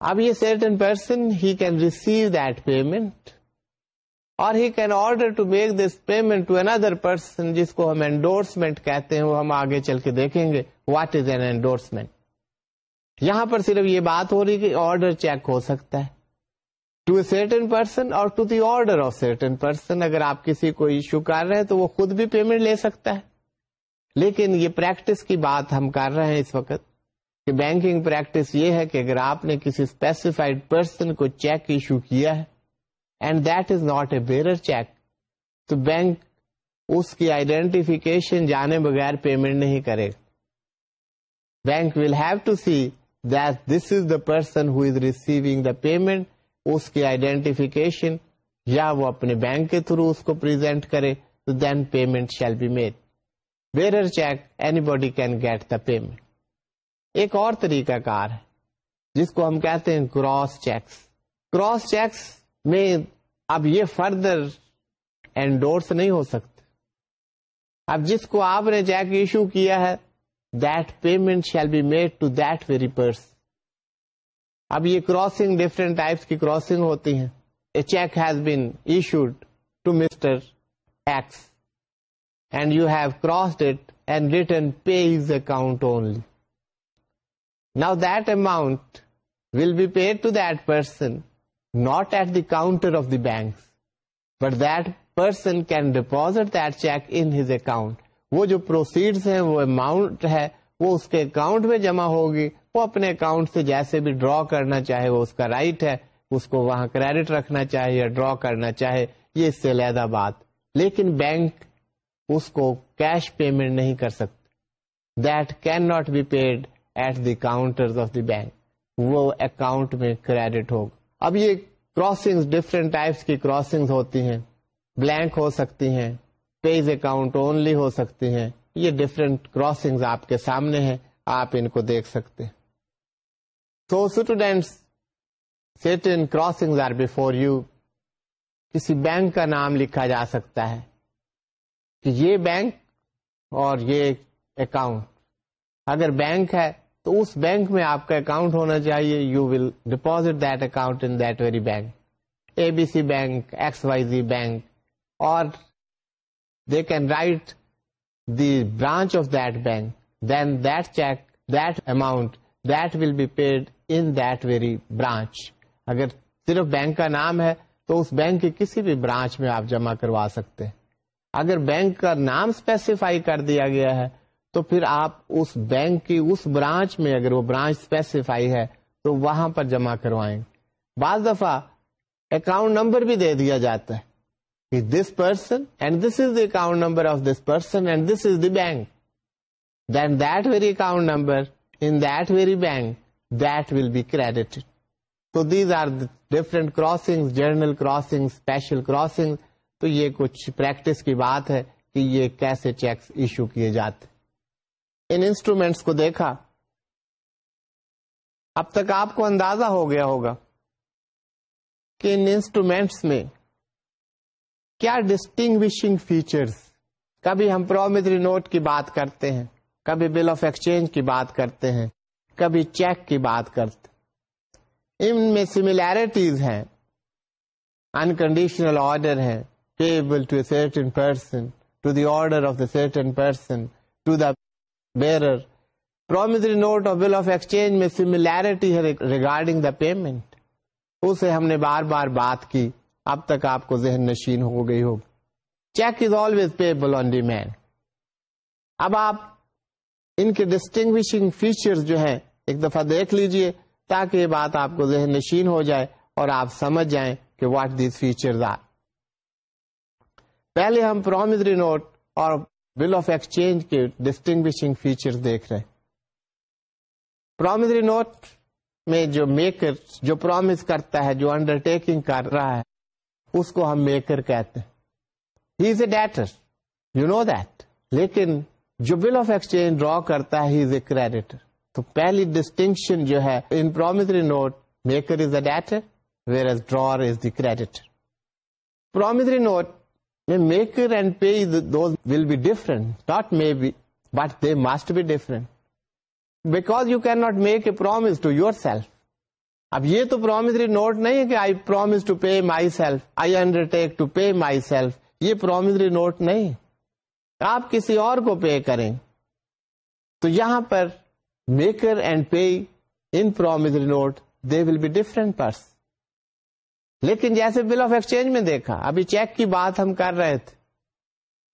اب یہ certain person he can receive that payment or he can order to make this payment to another person جس کو ہم endorsement کہتے ہیں، وہ ہم آگے چل کے دیکھیں گے۔ واٹ از این انڈورسمنٹ یہاں پر صرف یہ بات ہو رہی کہ آرڈر چیک ہو سکتا ہے. To a certain person or to the order of certain person اگر آپ کسی کو ایشو کر رہے ہیں تو وہ خود بھی پیمنٹ لے سکتا ہے. لیکن یہ پریکٹس کی بات ہم کر رہے ہیں اس وقت کہ بینکنگ پریکٹس یہ ہے کہ اگر آپ نے کسی اسپیسیفائڈ پرسن کو چیک ایشو کیا ہے and that is not a bearer cheque تو بینک اس کی آئیڈینٹیفیکیشن جانے بغیر پیمنٹ نہیں کرے bank will have to see that this is the person who is receiving the payment اس کی آئیڈینٹیفیکیشن یا وہ اپنے بینک کے تھرو اس کو پرزینٹ کرے، تو then payment shall be made bearer cheque anybody can get the payment ایک اور طریقہ کار ہے، جس کو ہم کہتے ہیں کراس چیکس کراس چیکس میں اب یہ فردر اینڈورس نہیں ہو سکتے۔ اب جس کو آپ نے چیک ایشو کیا ہے that payment shall be made to that very person اب یہ کراسنگ ڈفرینٹ ٹائپس کی کراسنگ ہوتی ہیں۔ A cheque has been issued to mister X and you have crossed it and written payee's account only now that amount will be paid to that person not at the counter of the bank but that person can deposit that cheque in his account وہ جو proceed ہیں، وہ amount ہے، وہ اس کے account میں جمع ہوگی۔ وہ اپنے اکاؤنٹ سے جیسے بھی ڈرا کرنا چاہے، وہ اس کا رائٹ ہے۔ اس کو وہاں کریڈٹ رکھنا چاہے یا ڈرا کرنا چاہے، یہ اس سے علیحدہ بات۔ لیکن بینک اس کو کیش پیمنٹ نہیں کر سکتے that can not be paid at the counter of the bank وہ اکاؤنٹ میں کریڈٹ ہوگا۔ اب یہ کراسنگ ڈفرینٹ ٹائپس کی کراسنگ ہوتی ہیں۔ بلینک ہو سکتی ہیں۔ پیز اکاؤنٹ اونلی ہو سکتی ہیں۔ یہ ڈفرینٹ کراسنگ آپ کے سامنے ہیں، آپ ان کو دیکھ سکتے so students set in crossing are before you کسی بینک کا نام لکھا جا سکتا ہے۔ کہ یہ بینک اور یہ اکاؤنٹ۔ اگر بینک ہے، تو اس بینک میں آپ کا اکاؤنٹ ہونا چاہیے۔ You will deposit that account in that very bank A B C bank X Y Z bank or they can write the branch of that bank then that cheque that amount that will be paid in that very branch اگر صرف bank کا نام ہے تو اس bank کی کسی بھی برانچ میں آپ جمع کروا سکتے اگر بینک کا نام اسپیسیفائی کر دیا گیا ہے تو پھر آپ اس بینک کی اس برانچ میں اگر وہ برانچ اسپیسیفائی ہے تو وہاں پر جمع کروائیں بعض دفعہ اکاؤنٹ نمبر بھی دے دیا جاتا ہے this person and this is the account number of this person and this is the bank then that very account number in that very bank that will be credit تو these are different crossing general crossing special crossing تو یہ کچھ practice کی بات ہے کہ یہ کیسے چیکس ایشو کیے جاتے ان انسٹرومینٹس کو دیکھا۔ اب تک آپ کو اندازہ ہو گیا ہوگا کہ ان انسٹرومینٹس میں کیا ڈسٹنگوشنگ فیچرز کبھی ہم پرومتری نوٹ کی بات کرتے ہیں، کبھی بل آف ایکسچینج کی بات کرتے ہیں، کبھی چیک کی بات کرتے ہیں. ان میں سملیرٹیز ہیں۔ انکنڈیشنل آرڈر ہے payable to a certain person to the order of the certain person to the bearer promissory note or bill of exchange میں سملیرٹی ہے ریگارڈنگ دا پیمنٹ اسے ہم نے بار بار بات کی۔ اب تک آپ کو ذہن نشین ہو گئی ہوگی cheque is always payable on demand اب آپ ان کے ڈسٹنگوشنگ فیچر جو ہیں ایک دفعہ دیکھ لیجیے تاکہ یہ بات آپ کو ذہن نشین ہو جائے اور آپ سمجھ جائیں کہ واٹ دیز فیچر آر پہلے ہم پرومسری نوٹ اور بل آف ایکسچینج کے ڈسٹنگوشنگ فیچر دیکھ رہے پرومسری نوٹ میں جو میکر جو پرومس کرتا ہے، جو انڈر ٹیکنگ کر رہا ہے اس کو ہم میکر کہتے ہیں۔ He is a debtor you know that لیکن جو بل آف ایکسچینج ڈرا کرتا ہے ہی از اے کریڈیٹر تو پہلی ڈسٹنکشن جو ہے in promissory note maker is a debtor whereas drawer is the creditor promissory note maker and payee those will be different not may be but they must be different because you cannot make a promise to yourself اب یہ تو promissory note نہیں ہے کہ I promise to pay myself I undertake to pay myself یہ promissory note نہیں آپ کسی اور کو پے کریں. تو یہاں پر maker and payee in promissory note they will be different person لیکن جیسے بل آف ایکسچینج میں دیکھا، ابھی چیک کی بات ہم کر رہے تھے.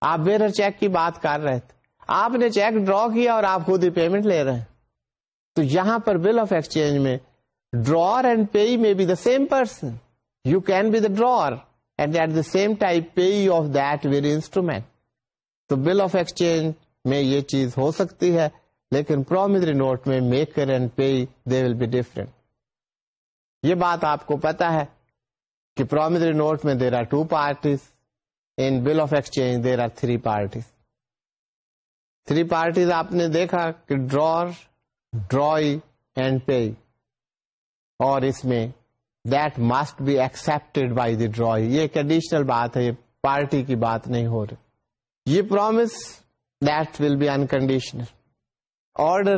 آپ بیرر چیک کی بات کر رہے تھے. آپ نے چیک ڈرا کیا اور آپ خود ہی پیمنٹ لے رہے ہیں. تو یہاں پر بل آف ایکسچینج میں ڈرور اینڈ پے میں be the same person you can be the drawer and at the same time payee of that very instrument تو بل آف ایکسچینج میں یہ چیز ہو سکتی ہے لیکن پرومسری نوٹ میں maker and payee they will be different یہ بات آپ کو پتا ہے کہ پرومسری نوٹ میں there are two parties in bill of exchange there are three parties three parties آپ نے دیکھا کہ ڈرور ڈرائی اینڈ پے اور اس میں that must be accepted by the drawee یہ ایک ایڈیشنل بات ہے، یہ پارٹی کی بات نہیں ہو رہی۔ یہ promise that will be unconditional order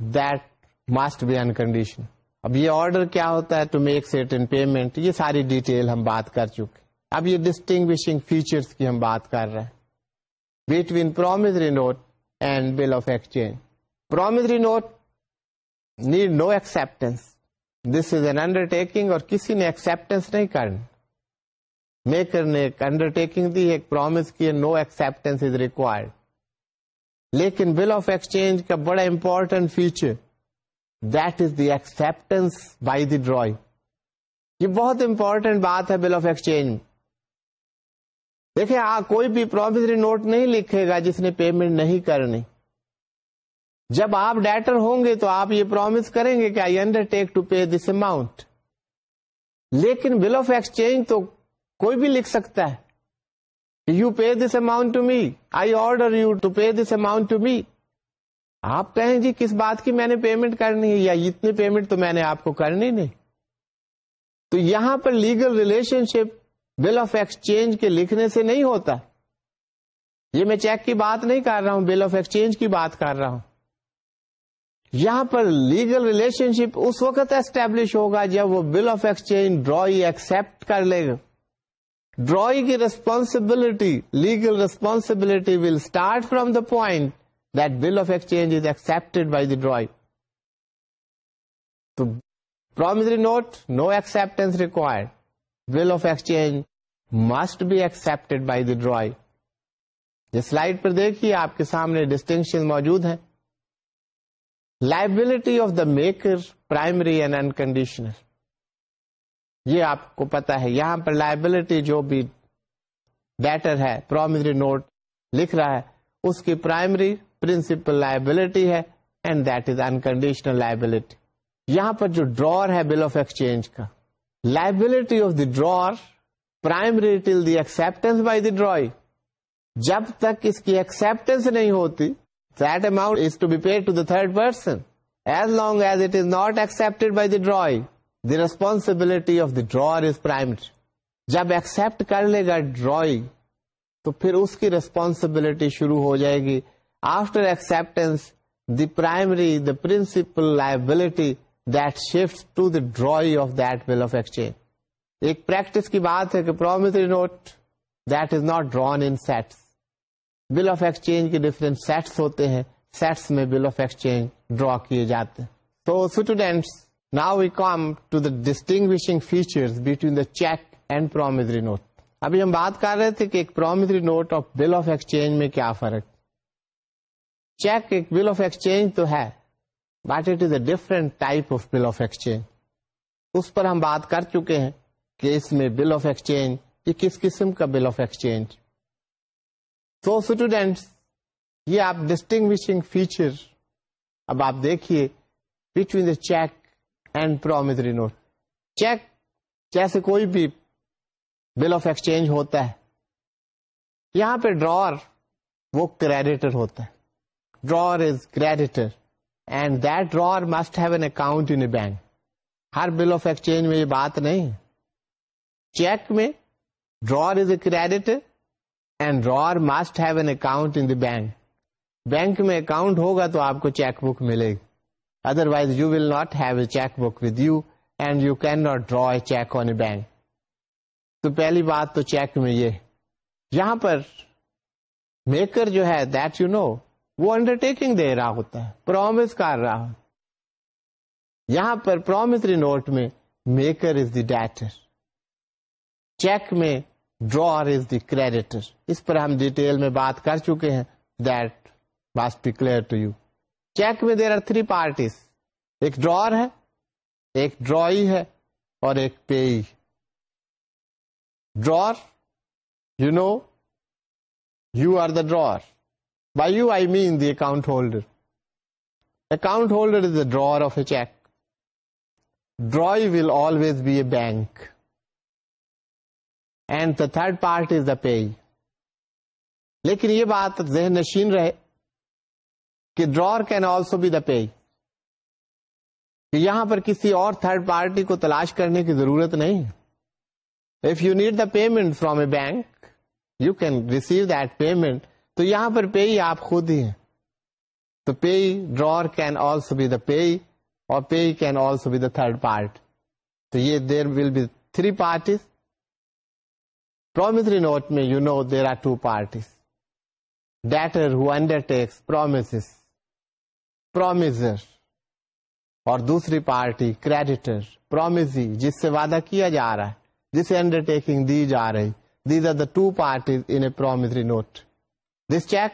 that must be unconditional اب یہ آرڈر کیا ہوتا ہے؟ To make set in payment یہ ساری ڈیٹیل ہم بات کر چکے اب یہ ڈسٹنگ فیچرس کی ہم بات کر رہے ہیں۔ Between promissory note and bill of exchange promissory note need no acceptance this is an undertaking اور کسی نے ایکسپٹینس نہیں کرنی میکر نے ایک انڈر ٹیکنگ دی ایک پرومس کی نو ایکسپٹینس از ریکوائرڈ لیکن بل آف ایکسچینج کا بڑا important feature that is the acceptance by the drawing یہ بہت امپورٹینٹ بات ہے بل آف ایکسچینج دیکھیں کوئی بھی پرومسری نوٹ نہیں لکھے گا جس نے پیمنٹ نہیں کرنی جب آپ ڈیٹر ہوں گے تو آپ یہ پرومس کریں گے کہ I undertake to pay this amount لیکن بل آف ایکسچینج تو کوئی بھی لکھ سکتا ہے. You pay this amount to me I order you to pay this amount to me آپ کہیں جی کس بات کی میں نے پیمنٹ کرنی ہے؟ یا اتنی پیمنٹ تو میں نے آپ کو کرنی نہیں. تو یہاں پر legal relationship bill of exchange کے لکھنے سے نہیں ہوتا. یہ میں چیک کی بات نہیں کر رہا ہوں بل آف ایکسچینج کی بات کر رہا ہوں. یہاں پر لیگل ریلیشن شپ اس وقت اسٹیبلش ہوگا جب وہ bill of exchange drawee accept کر لے گا۔ ڈرائی کی responsibility legal responsibility will start from the point that bill of exchange is accepted by the drawee تو promissory note no acceptance required bill of exchange must be accepted by the drawee slide پر دیکھیے، آپ کے سامنے distinction موجود ہے liability of the maker primary and unconditional یہ آپ کو پتا ہے، یہاں پر لائبلٹی جو بھی بیٹر ہے پرومسری نوٹ لکھ رہا ہے، اس کی پرائمری پرنسپل لائبلٹی ہے and that is unconditional liability یہاں پر جو ڈرور ہے بل آف ایکسچینج کا liability of the drawer primary till the acceptance by the drawee جب تک اس کی ایکسپٹینس نہیں ہوتی that amount is to be paid to the third person as long as it is not accept by the drawee the responsibility of the drawer is primary جب accept کر لے گا ڈرائی تو پھر اس کی ریسپانسبلٹی شروع ہو جائے گی after acceptance the primary the principal liability that shift to the drawee of that bill of exchange ایک پریکٹس کی بات ہے کہ promissory note that is not drawn in sets bill of exchange کے ڈفرینٹ سیٹس ہوتے ہیں sets میں bill of exchange draw کیے جاتے ہیں. تو students now we come to the distinct feature between the cheque and promissory note ابھی ہم بات کر رہے تھے کہ ایک promissory note of bill of exchange میں کیا فرق چیک ایک بل آف ایکسچینج تو ہے but it is a different type of bill of exchange اس پر ہم بات کر چکے ہیں کہ اس میں بل آف ایکسچینج یہ کس قسم کا بل آف ایکسچینج تو اسٹوڈینٹس یہ آپ ڈسٹنگ فیچر اب آپ دیکھیے between the cheque and promissory note cheque جیسے کوئی بھی بل آف ایکسچینج ہوتا ہے یہاں پہ ڈرور وہ کریڈیٹر ہوتا ہے drawer is creditor and that drawer must have an account in bank Hare bill of exchange میں یہ بات نہیں چیک میں drawer is a creditor and drawer must have an account in bank bank میں account ہوگا تو آپ کو چیک بک ملے گی otherwise you will not have a cheque book with you and you can not draw a cheque on a bank تو پہلی بات تو چیک میں یہ یہاں پر میکر جو ہے دیٹ یو نو وہ انڈر ٹیکنگ دے رہا ہوتا ہے پرومس کر رہا ہوتا یہاں پر پرومسری نوٹ میں maker is the debtor cheque میں ڈرور از دی کریڈیٹر اس پر ہم ڈیٹیل میں بات کر چکے ہیں. That was be clear to you cheque میں دیر آر تھری پارٹیز ایک ڈرور ہے، ایک ڈرائی ہے، اور ایک payee drawer you know you are the drawer by you I mean the account holder account holder is the drawer of a cheque drawee will always be a bank and the third part is the payee لیکن یہ بات ذہن نشین رہے کہ drawer can also be the payee یہاں پر کسی اور تھرڈ پارٹی کو تلاش کرنے کی ضرورت نہیں if you need the payment from a bank you can receive that payment تو یہاں پر پے آپ خود ہی ہیں. تو payee drawer can also be the payee اور payee can also be the third part تو یہ there will be three parties promissory note میں you know there are two parties debtor who undertakes promise promisor اور دوسری party creditor پرومزی جس سے وعدہ کیا جا رہا ہے، جسے انڈر ٹیکنگ دی جا رہی. These are the two parties in a promissory note this cheque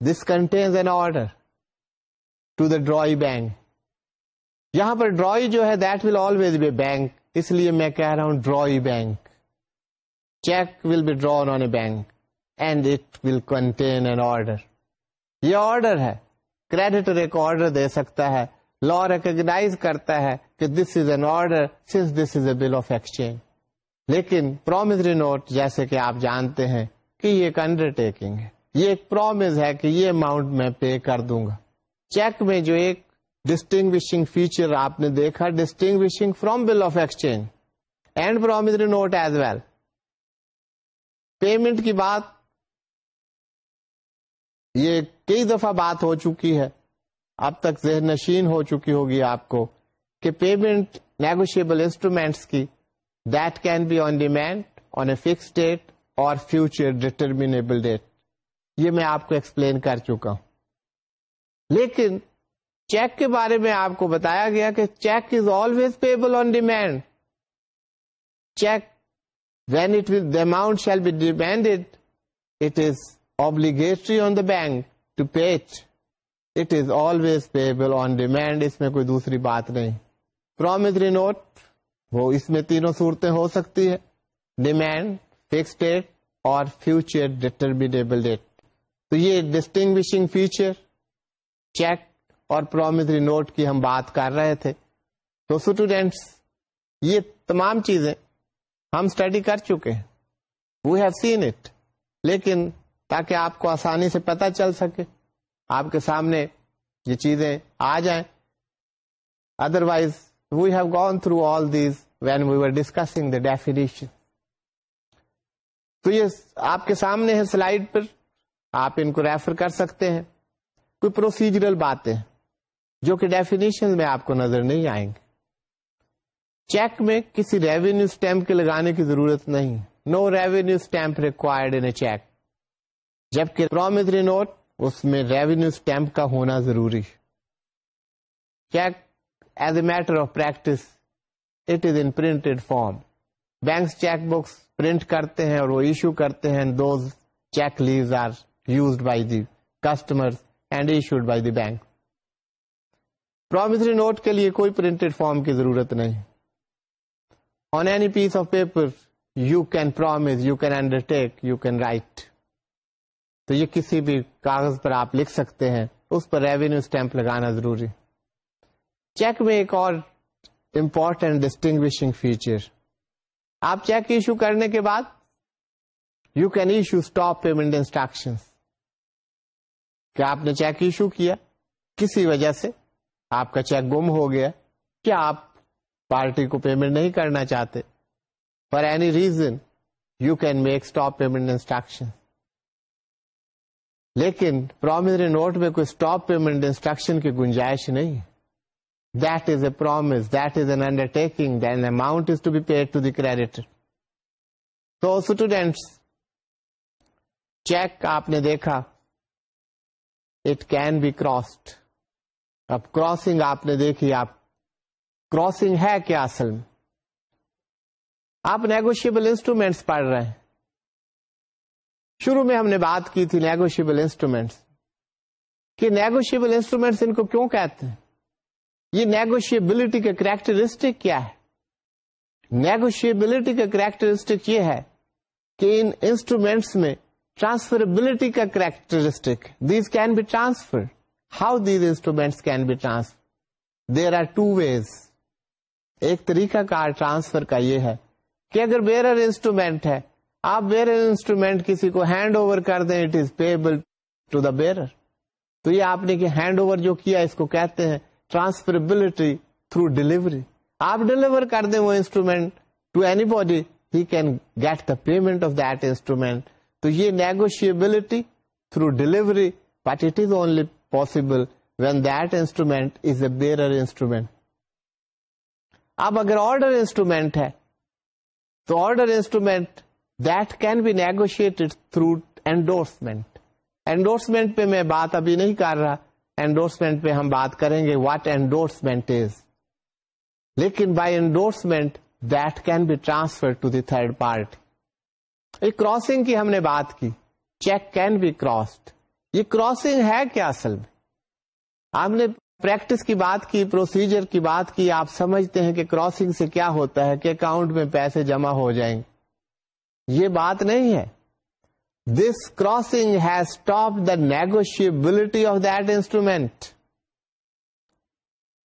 this contains an order to the drawee bank یہاں پر ڈرائی جو ہے that will always be bank اس لیے میں کہہ رہا ہوں drawee bank cheque will be drawn on a bank and it will contain an order یہ آرڈر ہے کریڈیٹر ایک آرڈر دے سکتا ہے لا ریکگناز کرتا ہے کہ this is an order since this is a bill of exchange لیکن پرومزری نوٹ جیسے کہ آپ جانتے ہیں کہ یہ ایک انڈر ٹیکنگ ہے یہ ایک پرومس ہے کہ یہ اماؤنٹ میں پے کر دوں گا چیک میں جو ایک ڈسٹنگ فیچر آپ نے دیکھا distinct from bill of exchange and promissory note as well payment کی بات یہ کئی دفعہ بات ہو چکی ہے اب تک ذہن نشین ہو چکی ہوگی آپ کو کہ پیمنٹ نیگوشیبل انسٹرومینٹس کی that can be on demand on a fix date اور فیوچر ڈیٹرمیبل ڈیٹ یہ میں آپ کو ایکسپلین کر چکا ہوں۔ لیکن چیک کے بارے میں آپ کو بتایا گیا کہ cheque is always payable on demand cheque when it will the amount shall be demanded it is obligatory on the bank to pay it is always payable on demand اس میں کوئی دوسری بات نہیں۔ پرومزری نوٹ وہ اس میں تینوں صورتیں ہو سکتی ہے ڈیمینڈ فکس ڈیٹ اور فیوچر ڈیٹرمیبل ڈیٹ تو یہ ڈسٹنگ فیچر چیک اور پرومزری نوٹ کی ہم بات کر رہے تھے۔ تو اسٹوڈینٹس یہ تمام چیزیں ہم اسٹڈی کر چکے ہیں۔ وی ہیو سین اٹ لیکن تاکہ آپ کو آسانی سے پتا چل سکے، آپ کے سامنے یہ چیزیں آ جائیں۔ Otherwise we have gone through all these when we were discussing the definition تو یہ آپ کے سامنے ہے سلائڈ پر۔ آپ ان کو ریفر کر سکتے ہیں۔ کوئی پروسیجرل باتیں جو کہ ڈیفینیشن میں آپ کو نظر نہیں آئیں گے چیک میں کسی ریونیو اسٹیمپ کے لگانے کی ضرورت نہیں۔ No revenue stamp required in a cheque جبکہ پرومزری نوٹ اس میں ریونیو اسٹیمپ کا ہونا ضروری۔ Cheque as a matter of practice it is in printed form banks cheque books print کرتے ہیں اور وہ ایشو کرتے ہیں۔ Those cheque leaves are used by the customer and issued by the bank promissory note کے لیے کوئی printed form کی ضرورت نہیں۔ On any piece of paper you can promise you can undertake you can write تو یہ کسی بھی کاغذ پر آپ لکھ سکتے ہیں، اس پر ریونیو اسٹیمپ لگانا ضروری۔ چیک میں ایک اور امپورٹینٹ ڈسٹنگوشنگ فیچر آپ چیک ایشو کرنے کے بعد you can issue stop payment instruction کیا آپ نے چیک ایشو کیا؟ کسی وجہ سے آپ کا چیک گم ہو گیا۔ کیا آپ پارٹی کو پیمنٹ نہیں کرنا چاہتے۔ For any reason you can make stop payment instruction لیکن پرومسری نوٹ میں کوئی اسٹاپ پیمنٹ انسٹرکشن کی گنجائش نہیں۔ That is a promise, that is an undertaking, then amount is to be paid to the creditor. So students, cheque آپ نے دیکھا it can be crossed اب کراسنگ آپ نے دیکھی آپ کراسنگ ہے کیا اصل میں؟ آپ نیگوشیبل انسٹرومینٹس پڑھ رہے ہیں۔ شروع میں ہم نے بات کی تھی نیگوشیبل انسٹرومینٹس کہ نیگوشیبل انسٹرومینٹس ان کو کیوں کہتے ہیں؟ یہ نیگوشیبلٹی کا کریکٹرسٹک کیا ہے؟ نیگوشیبلٹی کا کریکٹرسٹک یہ ہے کہ ان انسٹرومینٹس میں ٹرانسفربلٹی کا characteristic these can be transfer how these instruments can be transfer there are two ways ایک طریقہ کار ٹرانسفر کا یہ ہے کہ اگر بیرر انسٹرومینٹ ہے، آپ بیرر انسٹرومینٹ کسی کو ہینڈ اوور کر دیں it is payable to the bearer تو یہ آپ نے کہ ہینڈ اوور جو کیا، اس کو کہتے ہیں ٹرانسفربلٹی تھرو ڈیلیوری آپ ڈیلیور کر دیں وہ instrument to anybody he can get the payment of that instrument تو یہ negotiability through delivery but it is only possible when that instrument is a bearer instrument اب اگر آرڈر انسٹرومینٹ ہے، تو order instrument that can be negotiate through endorsement endorsement پہ میں بات ابھی نہیں کر رہا۔ انڈورسمنٹ پہ ہم بات کریں گے واٹ اینڈورسمنٹ از لیکن by endorsement that can be transfer to the third part ایک کراسنگ کی ہم نے بات کی۔ چیک کین بی کراسڈ یہ کراسنگ ہے کیا اصل میں؟ آپ نے پریکٹس کی بات کی پروسیجر کی بات کی، آپ سمجھتے ہیں کہ کراسنگ سے کیا ہوتا ہے کہ اکاؤنٹ میں پیسے جمع ہو جائیں گے یہ بات نہیں ہے this crossing has stopped the negotiability of that instrument.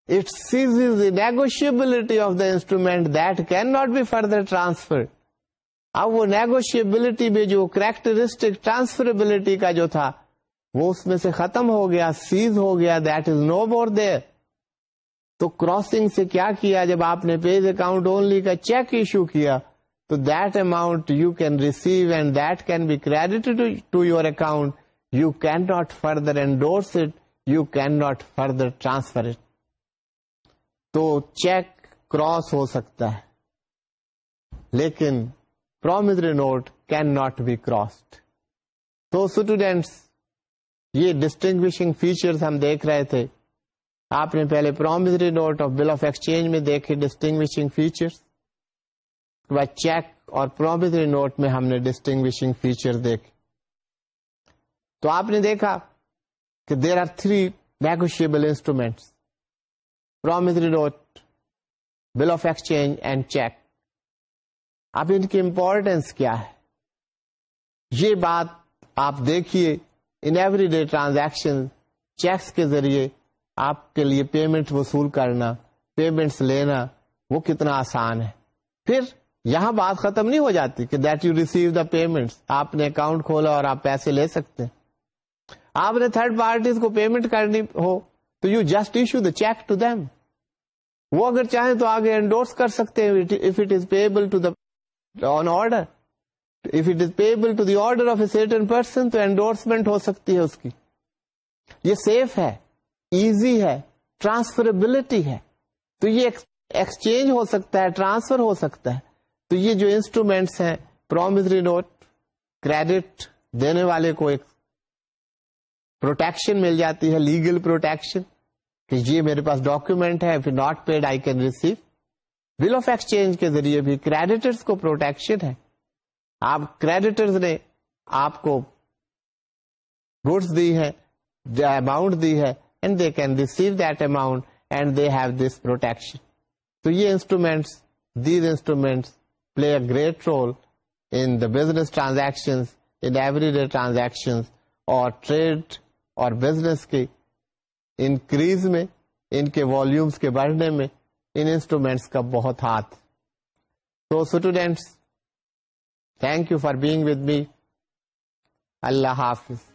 It seizes the negotiability of the instrument that cannot be further transferred. اب وہ نیگوشیبلٹی میں جو کریکٹرسٹک ٹرانسفربلٹی کا جو تھا وہ اس میں سے ختم ہو گیا، سیز ہو گیا دیٹ از نو مور دیر تو کراسنگ سے کیا کیا؟ جب آپ نے پیز اکاؤنٹ اونلی کا چیک ایشو کیا، تو that amount you can receive and that can be credit to your account you can not further endorse it you can not further transfer it تو چیک کراس ہو سکتا ہے، لیکن promissory note can not be crossed تو students یہ distinguishing feature ہم دیکھ رہے تھے۔ آپ نے پہلے promissory note of bill of exchange میں دیکھے ڈسٹنگوشنگ فیچر چیک اور پرومزری نوٹ میں ہم نے ڈسٹنگوشنگ فیچر دیکھے۔ تو آپ نے دیکھا کہ there are three negotiable instruments promissory note bill of exchange and cheque اب ان کی امپورٹینس کیا ہے؟ یہ بات آپ دیکھیے۔ In every day transaction cheques کے ذریعے آپ کے لیے پیمنٹ وصول کرنا پیمنٹس لینا، وہ کتنا آسان ہے۔ پھر یہاں بات ختم نہیں ہو جاتی کہ that you receive the payment آپ نے اکاؤنٹ کھولا اور آپ پیسے لے سکتے ہیں۔ آپ نے تھرڈ پارٹیز کو پیمنٹ کرنی ہو تو you just issue the cheque to them وہ اگر چاہیں تو آگے انڈورس کر سکتے ہیں if it is payable to the on order if it is payable to the order of a certain person تو انڈورسمنٹ ہو سکتی ہے اس کی۔ یہ سیف ہے ایزی ہے ٹرانسفربلٹی ہے۔ تو یہ ایکسچینج ہو سکتا ہے ٹرانسفر ہو سکتا ہے۔ تو یہ جو انسٹرومینٹس ہیں پرومزری نوٹ کریڈٹ دینے والے کو ایک پروٹیکشن مل جاتی ہے لیگل پروٹیکشن کہ یہ میرے پاس ڈاکومینٹ ہے not paid I can receive bill of exchange کے ذریعے بھی کریڈیٹرس کو پروٹیکشن ہے۔ آپ کریڈیٹرز نے آپ کو گڈس دی ہے اماؤنٹ دی ہے and they can receive that amount and they have this protection تو یہ instruments these instruments play a great role in the business transaction in every day transaction اور ٹریڈ اور بزنس کی انکریز میں، ان کے والیومس کے بڑھنے میں، ان انسٹرومینٹس کا بہت ہاتھ. تو students thank you for being with me اللہ حافظ